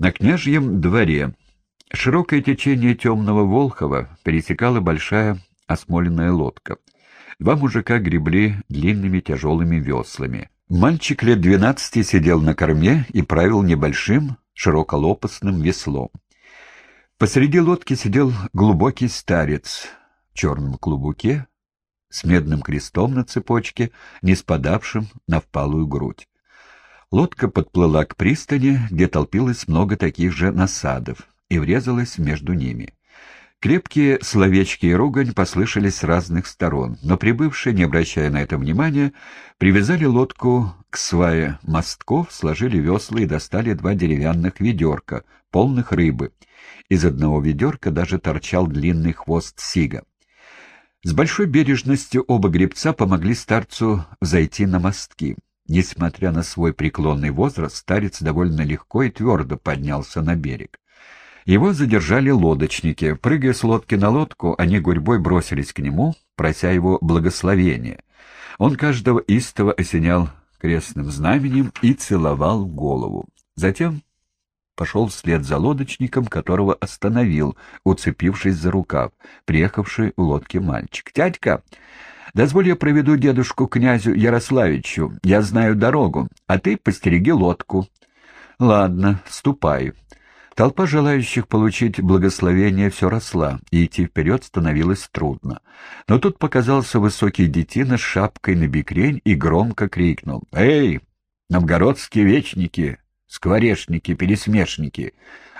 На княжьем дворе широкое течение темного Волхова пересекала большая осмоленная лодка. Два мужика гребли длинными тяжелыми веслами. Мальчик лет двенадцати сидел на корме и правил небольшим широколопастным веслом. Посреди лодки сидел глубокий старец в черном клубуке с медным крестом на цепочке, не спадавшим на впалую грудь. Лодка подплыла к пристани, где толпилось много таких же насадов, и врезалась между ними. Крепкие словечки и ругань послышались с разных сторон, но прибывшие, не обращая на это внимания, привязали лодку к свае мостков, сложили весла и достали два деревянных ведерка, полных рыбы. Из одного ведерка даже торчал длинный хвост сига. С большой бережностью оба гребца помогли старцу зайти на мостки. Несмотря на свой преклонный возраст, старец довольно легко и твердо поднялся на берег. Его задержали лодочники. Прыгая с лодки на лодку, они гурьбой бросились к нему, прося его благословения. Он каждого истово осенял крестным знаменем и целовал голову. Затем пошел вслед за лодочником, которого остановил, уцепившись за рукав, приехавший в лодке мальчик. «Тядька!» Дозволь я проведу дедушку князю Ярославичу. Я знаю дорогу, а ты постереги лодку. Ладно, ступай. Толпа желающих получить благословение все росла, и идти вперед становилось трудно. Но тут показался высокий детина с шапкой на бикрень и громко крикнул. «Эй, новгородские вечники, скворечники, пересмешники!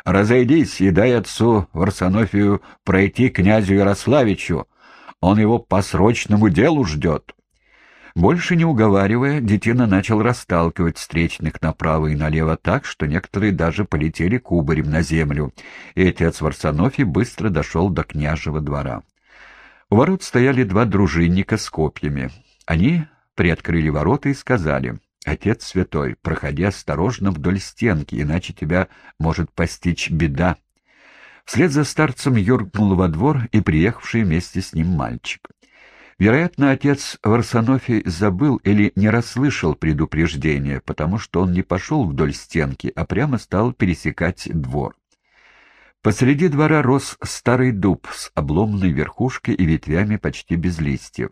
Разойдись и дай отцу Варсонофию пройти князю Ярославичу!» Он его по срочному делу ждет. Больше не уговаривая, детина начал расталкивать встречных направо и налево так, что некоторые даже полетели кубарем на землю, и отец Варсонофий быстро дошел до княжего двора. У ворот стояли два дружинника с копьями. Они приоткрыли ворота и сказали, «Отец святой, проходи осторожно вдоль стенки, иначе тебя может постичь беда». Вслед за старцем юркнул во двор и приехавший вместе с ним мальчик. Вероятно, отец Варсонофий забыл или не расслышал предупреждения, потому что он не пошел вдоль стенки, а прямо стал пересекать двор. Посреди двора рос старый дуб с обломанной верхушкой и ветвями почти без листьев.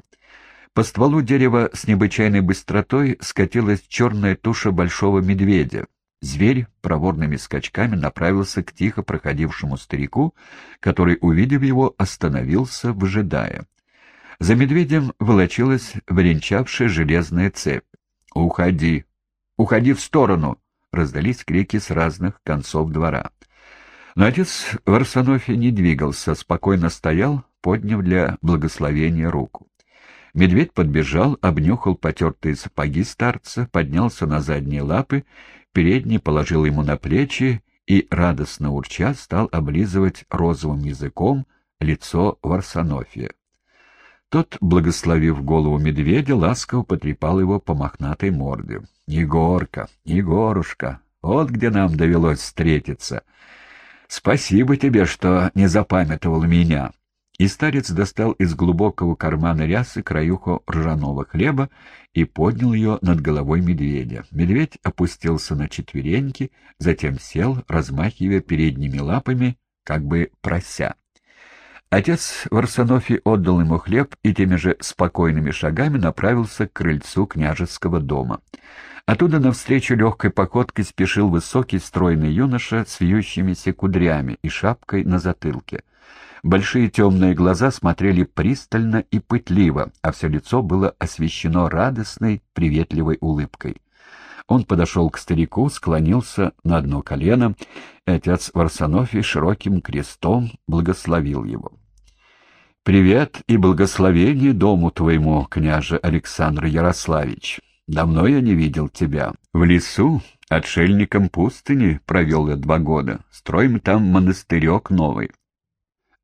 По стволу дерева с необычайной быстротой скатилась черная туша большого медведя. Зверь проворными скачками направился к тихо проходившему старику, который, увидев его, остановился, выжидая. За медведем волочилась вренчавшая железная цепь. «Уходи! Уходи в сторону!» — раздались крики с разных концов двора. Но отец Варсонофия не двигался, спокойно стоял, подняв для благословения руку. Медведь подбежал, обнюхал потертые сапоги старца, поднялся на задние лапы передний положил ему на плечи и, радостно урча, стал облизывать розовым языком лицо Варсонофия. Тот, благословив голову медведя, ласково потрепал его по мохнатой морде. — Егорка, Егорушка, вот где нам довелось встретиться. Спасибо тебе, что не запамятовал меня. И старец достал из глубокого кармана рясы краюху ржаного хлеба и поднял ее над головой медведя. Медведь опустился на четвереньки, затем сел, размахивая передними лапами, как бы прося. Отец Варсонофий отдал ему хлеб и теми же спокойными шагами направился к крыльцу княжеского дома. Оттуда навстречу легкой походкой спешил высокий стройный юноша с вьющимися кудрями и шапкой на затылке. Большие темные глаза смотрели пристально и пытливо, а все лицо было освещено радостной, приветливой улыбкой. Он подошел к старику, склонился на одно колено, и отец Варсонофий широким крестом благословил его. «Привет и благословение дому твоему, княже Александр Ярославич. Давно я не видел тебя. В лесу, отшельником пустыни, провел я два года. Строим там монастырек новый.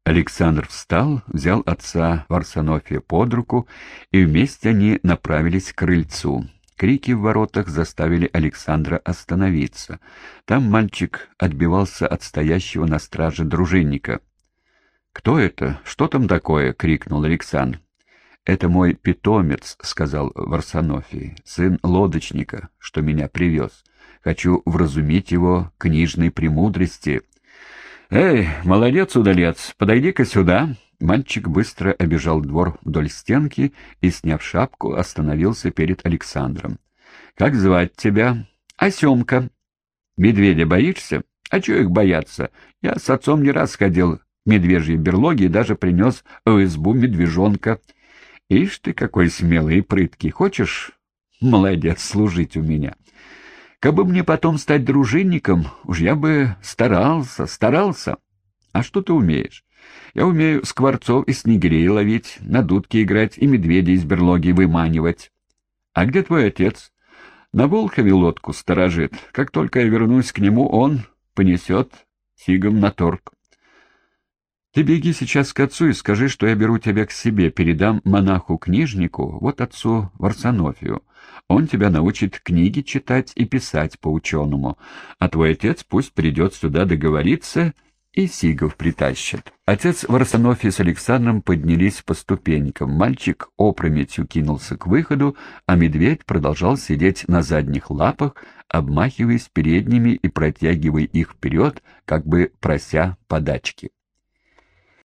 Александр встал, взял отца Варсонофия под руку, и вместе они направились к крыльцу. Крики в воротах заставили Александра остановиться. Там мальчик отбивался от стоящего на страже дружинника. «Кто это? Что там такое?» — крикнул Александр. «Это мой питомец», — сказал Варсонофий, — «сын лодочника, что меня привез. Хочу вразумить его книжной премудрости». «Эй, молодец, удалец, подойди-ка сюда». Мальчик быстро обежал двор вдоль стенки и, сняв шапку, остановился перед Александром. «Как звать тебя?» «А Семка». «Медведя боишься?» «А чего их бояться? Я с отцом не раз ходил в медвежьей берлоге и даже принес в избу медвежонка». Ишь ты, какой смелый и прыткий. Хочешь, молодец, служить у меня? Кабы мне потом стать дружинником, уж я бы старался, старался. А что ты умеешь? Я умею скворцов и снегирей ловить, на дудке играть и медведей из берлоги выманивать. А где твой отец? На Волхове лодку сторожит. Как только я вернусь к нему, он понесет сигом на торг. Ты беги сейчас к отцу и скажи, что я беру тебя к себе, передам монаху-книжнику, вот отцу Варсонофию. Он тебя научит книги читать и писать по-ученому, а твой отец пусть придет сюда договориться и Сигов притащит. Отец Варсонофий с Александром поднялись по ступенькам. Мальчик опрометью кинулся к выходу, а медведь продолжал сидеть на задних лапах, обмахиваясь передними и протягивая их вперед, как бы прося подачки.